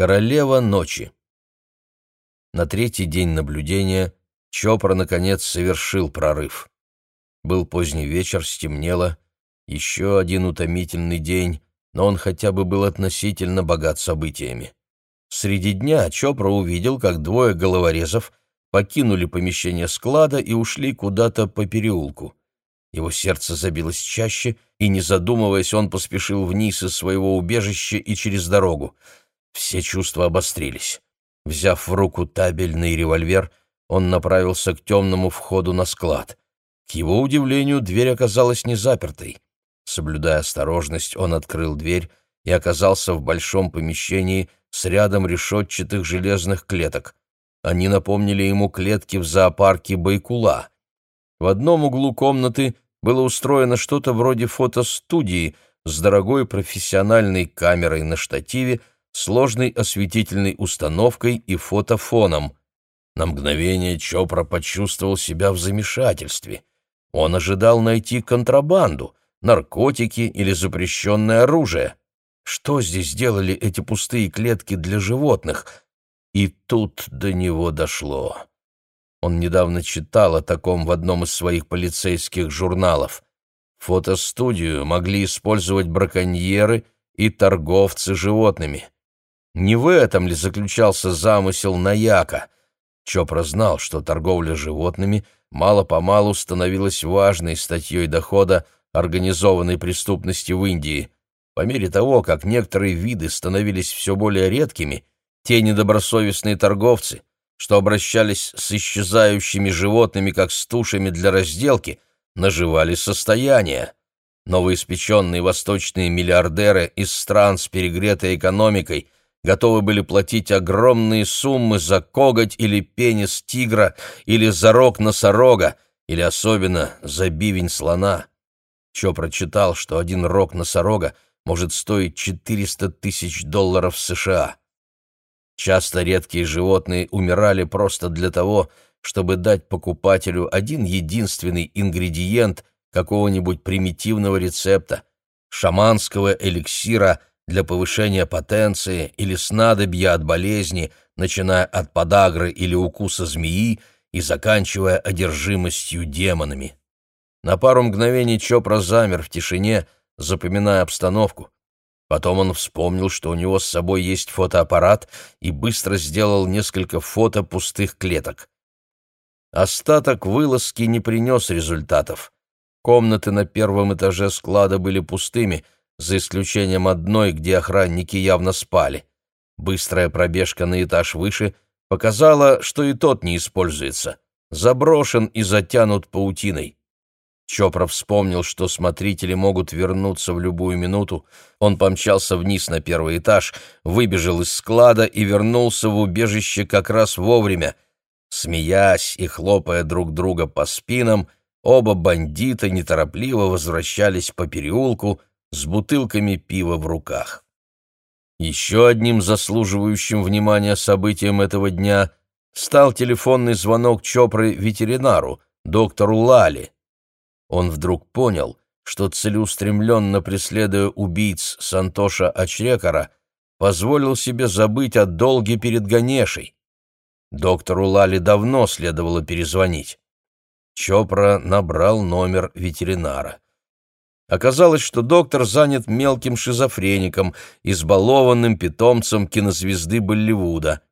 Королева ночи. На третий день наблюдения Чопра, наконец, совершил прорыв. Был поздний вечер, стемнело, еще один утомительный день, но он хотя бы был относительно богат событиями. Среди дня Чопра увидел, как двое головорезов покинули помещение склада и ушли куда-то по переулку. Его сердце забилось чаще, и, не задумываясь, он поспешил вниз из своего убежища и через дорогу. Все чувства обострились. Взяв в руку табельный револьвер, он направился к темному входу на склад. К его удивлению, дверь оказалась не запертой. Соблюдая осторожность, он открыл дверь и оказался в большом помещении с рядом решетчатых железных клеток. Они напомнили ему клетки в зоопарке Байкула. В одном углу комнаты было устроено что-то вроде фотостудии с дорогой профессиональной камерой на штативе, сложной осветительной установкой и фотофоном. На мгновение Чопра почувствовал себя в замешательстве. Он ожидал найти контрабанду, наркотики или запрещенное оружие. Что здесь делали эти пустые клетки для животных? И тут до него дошло. Он недавно читал о таком в одном из своих полицейских журналов. Фотостудию могли использовать браконьеры и торговцы животными. Не в этом ли заключался замысел Наяка? Чопра знал, что торговля животными мало-помалу становилась важной статьей дохода организованной преступности в Индии. По мере того, как некоторые виды становились все более редкими, те недобросовестные торговцы, что обращались с исчезающими животными как с тушами для разделки, наживали состояние. Новоиспеченные восточные миллиардеры из стран с перегретой экономикой – готовы были платить огромные суммы за коготь или пенис тигра, или за рог носорога, или особенно за бивень слона. Чо прочитал, что один рог носорога может стоить 400 тысяч долларов США. Часто редкие животные умирали просто для того, чтобы дать покупателю один единственный ингредиент какого-нибудь примитивного рецепта, шаманского эликсира – для повышения потенции или снадобья от болезни, начиная от подагры или укуса змеи и заканчивая одержимостью демонами. На пару мгновений Чопра замер в тишине, запоминая обстановку. Потом он вспомнил, что у него с собой есть фотоаппарат, и быстро сделал несколько фото пустых клеток. Остаток вылазки не принес результатов. Комнаты на первом этаже склада были пустыми — за исключением одной, где охранники явно спали. Быстрая пробежка на этаж выше показала, что и тот не используется, заброшен и затянут паутиной. Чопра вспомнил, что смотрители могут вернуться в любую минуту. Он помчался вниз на первый этаж, выбежал из склада и вернулся в убежище как раз вовремя. Смеясь и хлопая друг друга по спинам, оба бандита неторопливо возвращались по переулку, с бутылками пива в руках. Еще одним заслуживающим внимания событием этого дня стал телефонный звонок Чопры ветеринару, доктору Лали. Он вдруг понял, что целеустремленно преследуя убийц Сантоша Ачрекара, позволил себе забыть о долге перед Ганешей. Доктору Лали давно следовало перезвонить. Чопра набрал номер ветеринара. Оказалось, что доктор занят мелким шизофреником, избалованным питомцем кинозвезды Болливуда.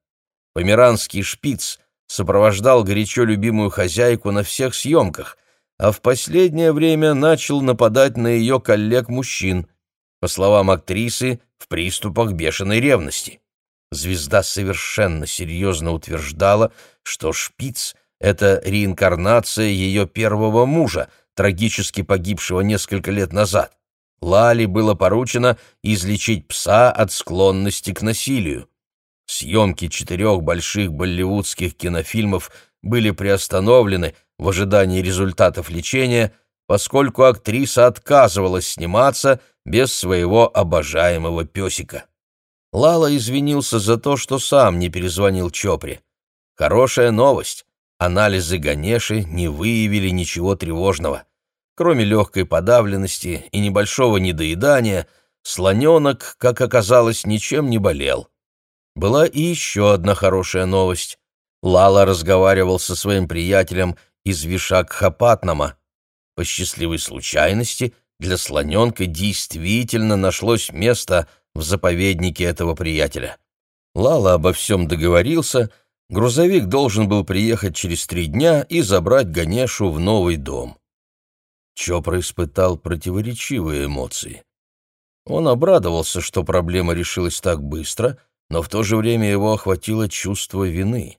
Померанский шпиц сопровождал горячо любимую хозяйку на всех съемках, а в последнее время начал нападать на ее коллег-мужчин, по словам актрисы, в приступах бешеной ревности. Звезда совершенно серьезно утверждала, что шпиц — это реинкарнация ее первого мужа, трагически погибшего несколько лет назад. Лали было поручено излечить пса от склонности к насилию. Съемки четырех больших болливудских кинофильмов были приостановлены в ожидании результатов лечения, поскольку актриса отказывалась сниматься без своего обожаемого песика. Лала извинился за то, что сам не перезвонил Чопре. Хорошая новость. Анализы Ганеши не выявили ничего тревожного. Кроме легкой подавленности и небольшого недоедания, слоненок, как оказалось, ничем не болел. Была и еще одна хорошая новость. Лала разговаривал со своим приятелем из Вишакхапатнама. По счастливой случайности для слоненка действительно нашлось место в заповеднике этого приятеля. Лала обо всем договорился, грузовик должен был приехать через три дня и забрать Ганешу в новый дом. Чопра испытал противоречивые эмоции. Он обрадовался, что проблема решилась так быстро, но в то же время его охватило чувство вины.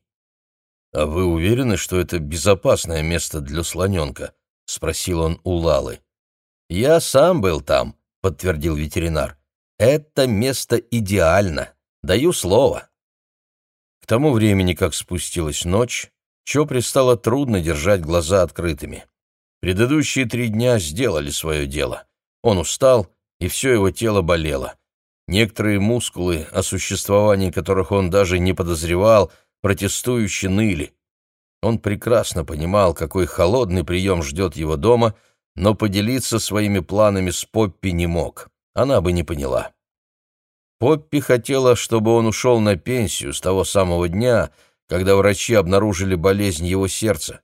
«А вы уверены, что это безопасное место для слоненка?» — спросил он у Лалы. «Я сам был там», — подтвердил ветеринар. «Это место идеально. Даю слово». Тому времени, как спустилась ночь, Чопре стало трудно держать глаза открытыми. Предыдущие три дня сделали свое дело. Он устал, и все его тело болело. Некоторые мускулы, о существовании которых он даже не подозревал, протестующе ныли. Он прекрасно понимал, какой холодный прием ждет его дома, но поделиться своими планами с Поппи не мог. Она бы не поняла. Поппи хотела, чтобы он ушел на пенсию с того самого дня, когда врачи обнаружили болезнь его сердца.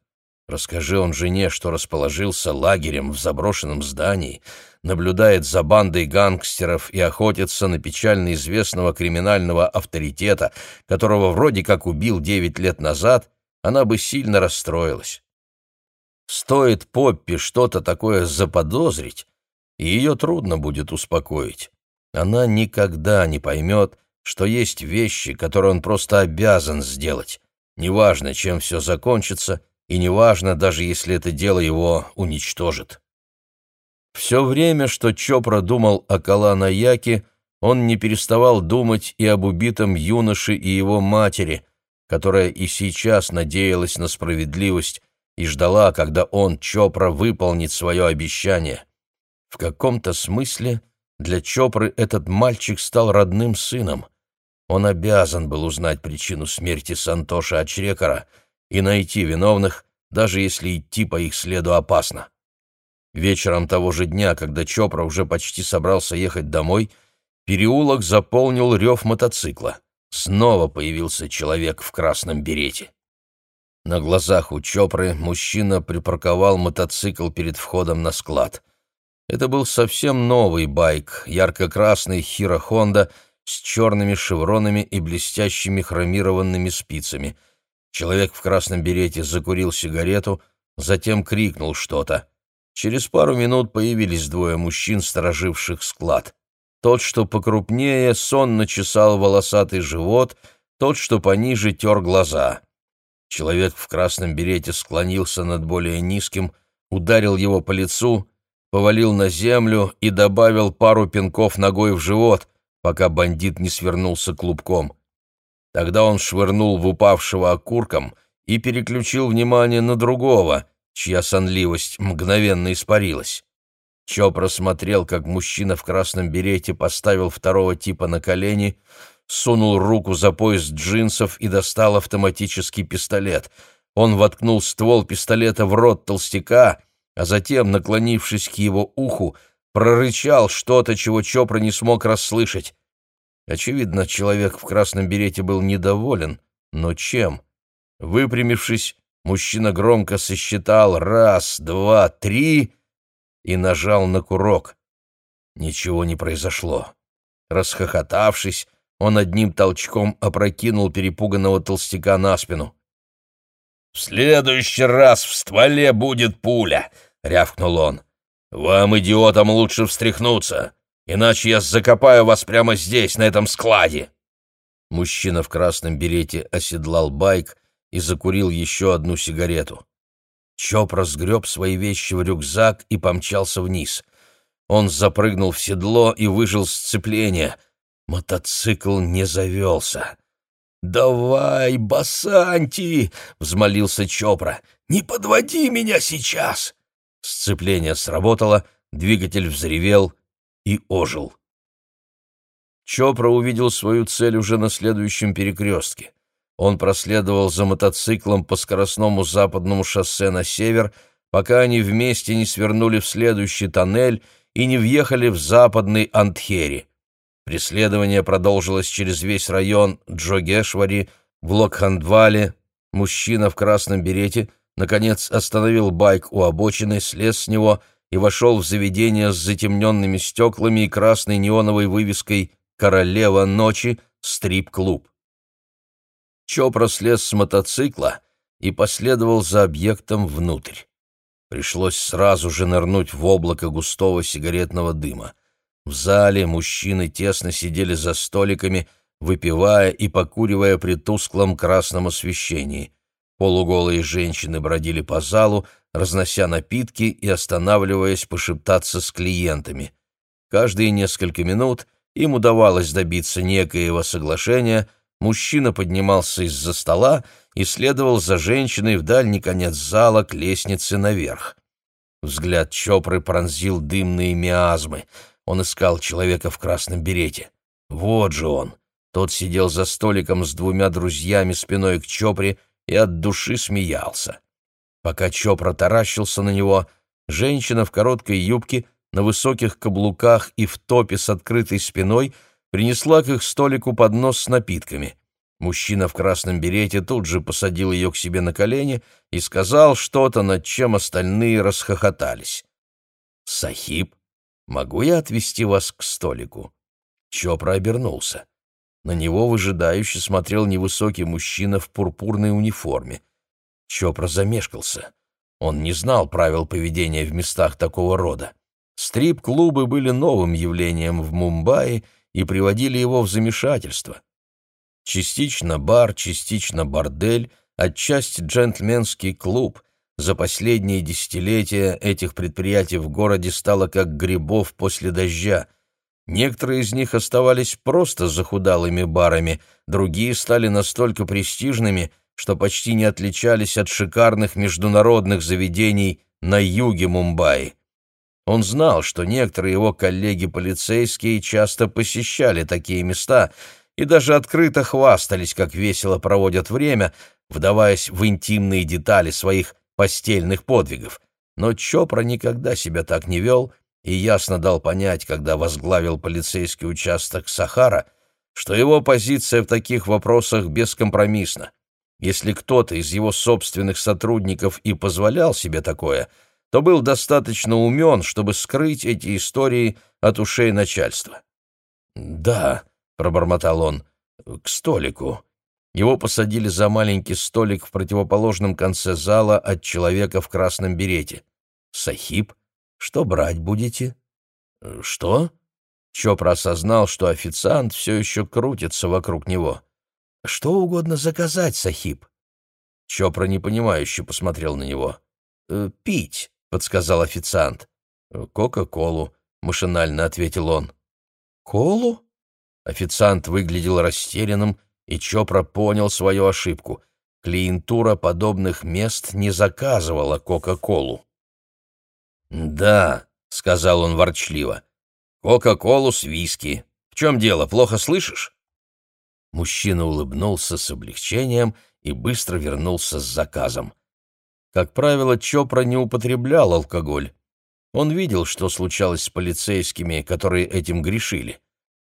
Расскажи он жене, что расположился лагерем в заброшенном здании, наблюдает за бандой гангстеров и охотится на печально известного криминального авторитета, которого вроде как убил девять лет назад, она бы сильно расстроилась. Стоит Поппи что-то такое заподозрить, и ее трудно будет успокоить. Она никогда не поймет, что есть вещи, которые он просто обязан сделать, неважно, чем все закончится — и неважно, даже если это дело его уничтожит. Все время, что Чопра думал о Калана-Яке, он не переставал думать и об убитом юноше и его матери, которая и сейчас надеялась на справедливость и ждала, когда он, Чопра, выполнит свое обещание. В каком-то смысле для Чопры этот мальчик стал родным сыном. Он обязан был узнать причину смерти Сантоша Ачрекара — и найти виновных, даже если идти по их следу опасно. Вечером того же дня, когда Чопра уже почти собрался ехать домой, переулок заполнил рев мотоцикла. Снова появился человек в красном берете. На глазах у Чопры мужчина припарковал мотоцикл перед входом на склад. Это был совсем новый байк, ярко-красный Хиро Хонда с черными шевронами и блестящими хромированными спицами — Человек в красном берете закурил сигарету, затем крикнул что-то. Через пару минут появились двое мужчин, стороживших склад. Тот, что покрупнее, сонно чесал волосатый живот, тот, что пониже, тер глаза. Человек в красном берете склонился над более низким, ударил его по лицу, повалил на землю и добавил пару пинков ногой в живот, пока бандит не свернулся клубком. Тогда он швырнул в упавшего окурком и переключил внимание на другого, чья сонливость мгновенно испарилась. Чопра смотрел, как мужчина в красном берете поставил второго типа на колени, сунул руку за пояс джинсов и достал автоматический пистолет. Он воткнул ствол пистолета в рот толстяка, а затем, наклонившись к его уху, прорычал что-то, чего Чопра не смог расслышать. Очевидно, человек в красном берете был недоволен, но чем? Выпрямившись, мужчина громко сосчитал раз, два, три и нажал на курок. Ничего не произошло. Расхохотавшись, он одним толчком опрокинул перепуганного толстяка на спину. «В следующий раз в стволе будет пуля!» — рявкнул он. «Вам, идиотам, лучше встряхнуться иначе я закопаю вас прямо здесь, на этом складе!» Мужчина в красном берете оседлал байк и закурил еще одну сигарету. Чоп разгреб свои вещи в рюкзак и помчался вниз. Он запрыгнул в седло и выжил сцепление. Мотоцикл не завелся. «Давай, Басанти!» — взмолился Чопра. «Не подводи меня сейчас!» Сцепление сработало, двигатель взревел, и ожил. Чопра увидел свою цель уже на следующем перекрестке. Он проследовал за мотоциклом по скоростному западному шоссе на север, пока они вместе не свернули в следующий тоннель и не въехали в западный Антхери. Преследование продолжилось через весь район Джогешвари, в Локхандвале. Мужчина в красном берете, наконец, остановил байк у обочины, слез с него и вошел в заведение с затемненными стеклами и красной неоновой вывеской «Королева ночи. Стрип-клуб». Чопра слез с мотоцикла и последовал за объектом внутрь. Пришлось сразу же нырнуть в облако густого сигаретного дыма. В зале мужчины тесно сидели за столиками, выпивая и покуривая при тусклом красном освещении. Полуголые женщины бродили по залу, разнося напитки и останавливаясь пошептаться с клиентами. Каждые несколько минут им удавалось добиться некоего соглашения, мужчина поднимался из-за стола и следовал за женщиной в дальний конец зала к лестнице наверх. Взгляд Чопры пронзил дымные миазмы — он искал человека в красном берете. Вот же он. Тот сидел за столиком с двумя друзьями спиной к Чопре и от души смеялся. Пока Чопра таращился на него, женщина в короткой юбке, на высоких каблуках и в топе с открытой спиной принесла к их столику поднос с напитками. Мужчина в красном берете тут же посадил ее к себе на колени и сказал что-то, над чем остальные расхохотались. «Сахиб», Могу я отвести вас к столику?» Чопра обернулся. На него выжидающе смотрел невысокий мужчина в пурпурной униформе. Чопра замешкался. Он не знал правил поведения в местах такого рода. Стрип-клубы были новым явлением в Мумбаи и приводили его в замешательство. Частично бар, частично бордель, отчасти джентльменский клуб, за последние десятилетия этих предприятий в городе стало как грибов после дождя. Некоторые из них оставались просто захудалыми барами, другие стали настолько престижными, что почти не отличались от шикарных международных заведений на юге Мумбаи. Он знал, что некоторые его коллеги-полицейские часто посещали такие места и даже открыто хвастались, как весело проводят время, вдаваясь в интимные детали своих постельных подвигов, но Чопра никогда себя так не вел и ясно дал понять, когда возглавил полицейский участок Сахара, что его позиция в таких вопросах бескомпромиссна. Если кто-то из его собственных сотрудников и позволял себе такое, то был достаточно умен, чтобы скрыть эти истории от ушей начальства. «Да», — пробормотал он, — «к столику». Его посадили за маленький столик в противоположном конце зала от человека в красном берете. «Сахиб, что брать будете?» «Э, «Что?» Чопра осознал, что официант все еще крутится вокруг него. «Что угодно заказать, Сахиб?» Чопра непонимающе посмотрел на него. «Э, «Пить», — подсказал официант. «Кока-колу», — машинально ответил он. «Колу?» Официант выглядел растерянным и Чопра понял свою ошибку. Клиентура подобных мест не заказывала Кока-Колу. «Да», — сказал он ворчливо, — «Кока-Колу с виски. В чем дело, плохо слышишь?» Мужчина улыбнулся с облегчением и быстро вернулся с заказом. Как правило, Чопра не употреблял алкоголь. Он видел, что случалось с полицейскими, которые этим грешили.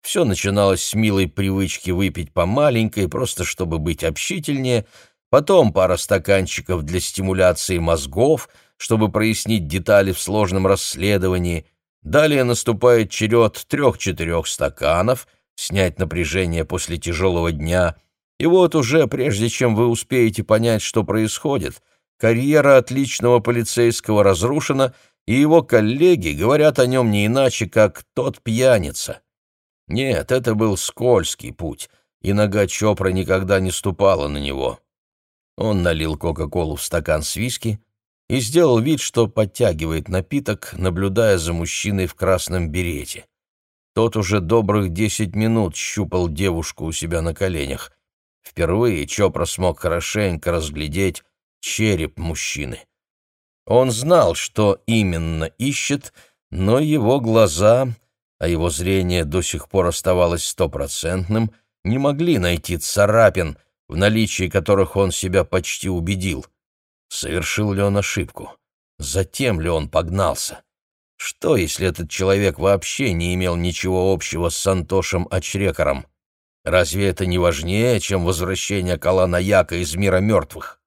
Все начиналось с милой привычки выпить по маленькой, просто чтобы быть общительнее, потом пара стаканчиков для стимуляции мозгов, чтобы прояснить детали в сложном расследовании, далее наступает черед трех-четырех стаканов, снять напряжение после тяжелого дня, и вот уже, прежде чем вы успеете понять, что происходит, карьера отличного полицейского разрушена, и его коллеги говорят о нем не иначе, как «тот пьяница». Нет, это был скользкий путь, и нога Чопра никогда не ступала на него. Он налил Кока-Колу в стакан с виски и сделал вид, что подтягивает напиток, наблюдая за мужчиной в красном берете. Тот уже добрых десять минут щупал девушку у себя на коленях. Впервые Чопра смог хорошенько разглядеть череп мужчины. Он знал, что именно ищет, но его глаза а его зрение до сих пор оставалось стопроцентным, не могли найти царапин, в наличии которых он себя почти убедил. Совершил ли он ошибку? Затем ли он погнался? Что, если этот человек вообще не имел ничего общего с Сантошем Ачрекаром? Разве это не важнее, чем возвращение Калана Яка из мира мертвых?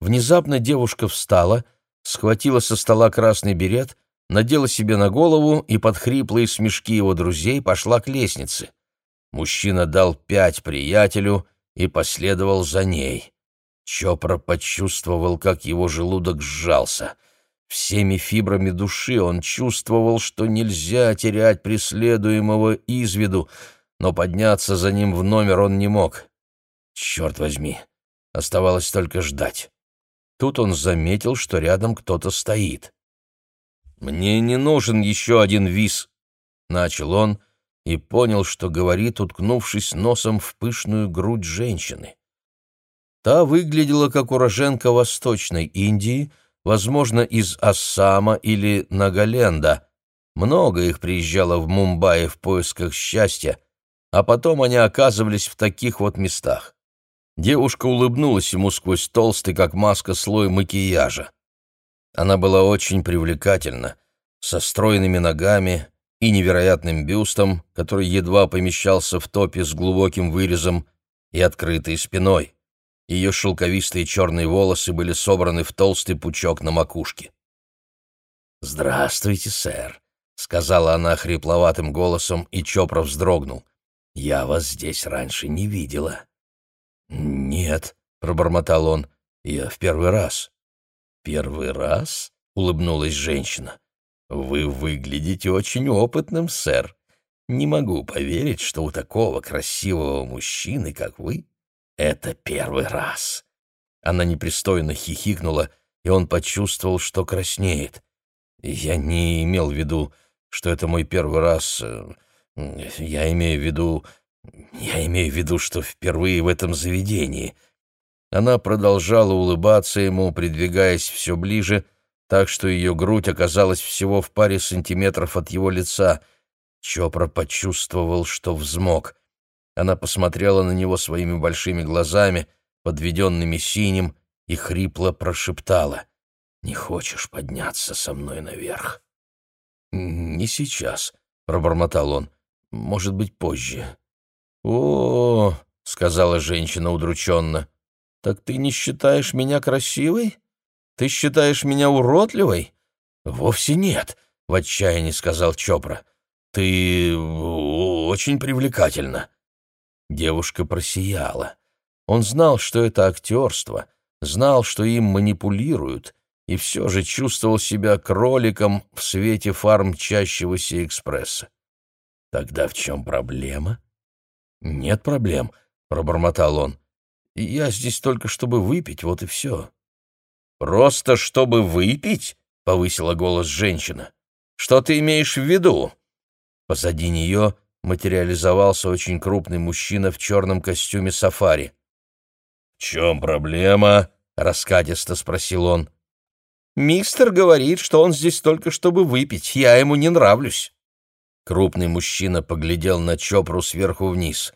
Внезапно девушка встала, схватила со стола красный берет, надела себе на голову и под хриплые смешки его друзей пошла к лестнице. Мужчина дал пять приятелю и последовал за ней. Чопра почувствовал, как его желудок сжался. Всеми фибрами души он чувствовал, что нельзя терять преследуемого из виду, но подняться за ним в номер он не мог. Черт возьми, оставалось только ждать. Тут он заметил, что рядом кто-то стоит. «Мне не нужен еще один виз», — начал он и понял, что говорит, уткнувшись носом в пышную грудь женщины. Та выглядела как уроженка Восточной Индии, возможно, из Ассама или Нагаленда. Много их приезжало в Мумбаи в поисках счастья, а потом они оказывались в таких вот местах. Девушка улыбнулась ему сквозь толстый, как маска, слой макияжа. Она была очень привлекательна, со стройными ногами и невероятным бюстом, который едва помещался в топе с глубоким вырезом и открытой спиной. Ее шелковистые черные волосы были собраны в толстый пучок на макушке. «Здравствуйте, сэр», — сказала она хрипловатым голосом, и Чопра вздрогнул. «Я вас здесь раньше не видела». «Нет», — пробормотал он, — «я в первый раз». «Первый раз?» — улыбнулась женщина. «Вы выглядите очень опытным, сэр. Не могу поверить, что у такого красивого мужчины, как вы, это первый раз». Она непристойно хихикнула, и он почувствовал, что краснеет. «Я не имел в виду, что это мой первый раз. Э, я имею в виду... Я имею в виду, что впервые в этом заведении». Она продолжала улыбаться ему, придвигаясь все ближе, так что ее грудь оказалась всего в паре сантиметров от его лица. Чопра почувствовал, что взмок. Она посмотрела на него своими большими глазами, подведенными синим, и хрипло прошептала. «Не хочешь подняться со мной наверх?» «Не сейчас», — пробормотал он. «Может быть, позже». «О, -о, -о — сказала женщина удрученно, — так ты не считаешь меня красивой? Ты считаешь меня уродливой?» «Вовсе нет», — в отчаянии сказал Чопра. «Ты очень привлекательна». Девушка просияла. Он знал, что это актерство, знал, что им манипулируют, и все же чувствовал себя кроликом в свете фар мчащегося экспресса. «Тогда в чем проблема?» «Нет проблем», — пробормотал он. «Я здесь только чтобы выпить, вот и все». «Просто чтобы выпить?» — повысила голос женщина. «Что ты имеешь в виду?» Позади нее материализовался очень крупный мужчина в черном костюме сафари. «В чем проблема?» — раскатисто спросил он. «Мистер говорит, что он здесь только чтобы выпить. Я ему не нравлюсь». Крупный мужчина поглядел на Чопру сверху вниз.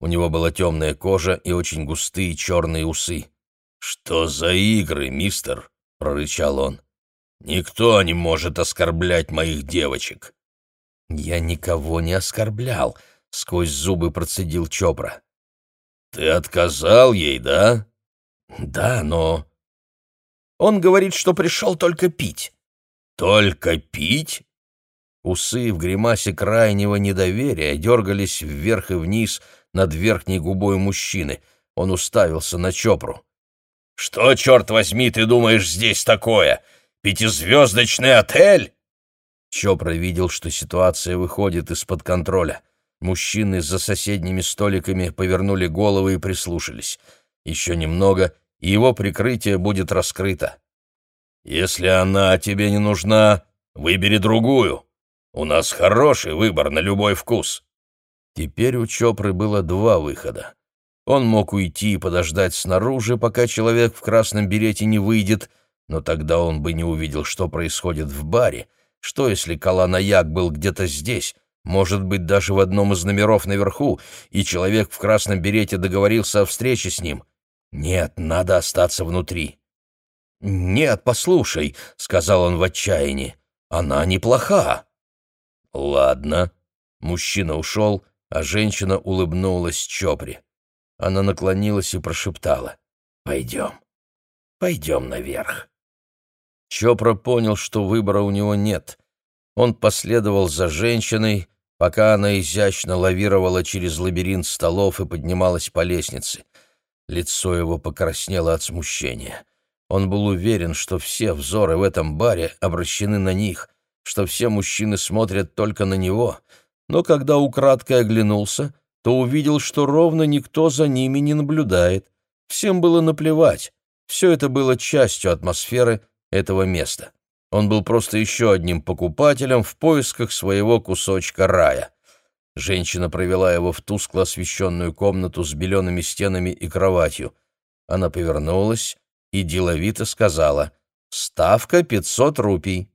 У него была темная кожа и очень густые черные усы. «Что за игры, мистер?» — прорычал он. «Никто не может оскорблять моих девочек». «Я никого не оскорблял», — сквозь зубы процедил Чопра. «Ты отказал ей, да?» «Да, но...» «Он говорит, что пришел только пить». «Только пить?» Усы в гримасе крайнего недоверия дергались вверх и вниз над верхней губой мужчины. Он уставился на Чопру. «Что, черт возьми, ты думаешь здесь такое? Пятизвездочный отель?» Чопра видел, что ситуация выходит из-под контроля. Мужчины за соседними столиками повернули головы и прислушались. Еще немного, и его прикрытие будет раскрыто. «Если она тебе не нужна, выбери другую. У нас хороший выбор на любой вкус». Теперь у Чопры было два выхода. Он мог уйти и подождать снаружи, пока человек в красном берете не выйдет, но тогда он бы не увидел, что происходит в баре, что, если Каланаяк был где-то здесь, может быть, даже в одном из номеров наверху, и человек в красном берете договорился о встрече с ним? Нет, надо остаться внутри. «Нет, послушай», — сказал он в отчаянии, — Она неплоха». «Ладно». Мужчина ушел, а женщина улыбнулась Чопре. Она наклонилась и прошептала. «Пойдем, пойдем наверх». Чопра понял, что выбора у него нет. Он последовал за женщиной, пока она изящно лавировала через лабиринт столов и поднималась по лестнице. Лицо его покраснело от смущения. Он был уверен, что все взоры в этом баре обращены на них, что все мужчины смотрят только на него, но когда украдкой оглянулся, то увидел, что ровно никто за ними не наблюдает. Всем было наплевать. Все это было частью атмосферы этого места. Он был просто еще одним покупателем в поисках своего кусочка рая. Женщина провела его в тускло освещенную комнату с белеными стенами и кроватью. Она повернулась и деловито сказала «Ставка пятьсот рупий».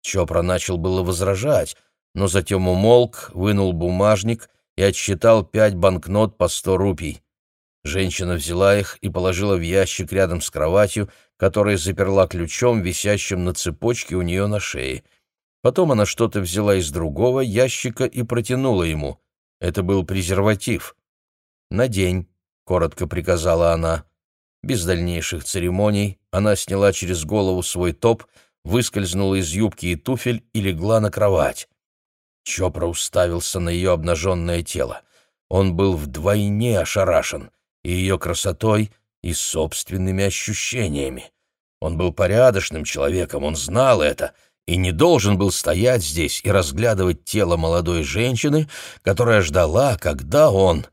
Чопра начал было возражать, но затем умолк, вынул бумажник и отсчитал пять банкнот по сто рупий. Женщина взяла их и положила в ящик рядом с кроватью, который заперла ключом, висящим на цепочке у нее на шее. Потом она что-то взяла из другого ящика и протянула ему. Это был презерватив. «Надень», — коротко приказала она. Без дальнейших церемоний она сняла через голову свой топ, выскользнула из юбки и туфель и легла на кровать. Чопра уставился на ее обнаженное тело. Он был вдвойне ошарашен и ее красотой, и собственными ощущениями. Он был порядочным человеком, он знал это, и не должен был стоять здесь и разглядывать тело молодой женщины, которая ждала, когда он,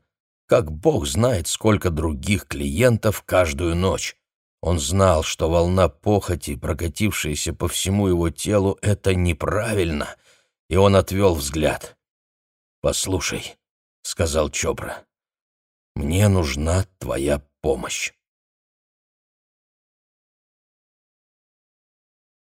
как бог знает, сколько других клиентов каждую ночь. Он знал, что волна похоти, прокатившаяся по всему его телу, это неправильно, и он отвел взгляд. «Послушай», — сказал Чопра, — «мне нужна твоя помощь».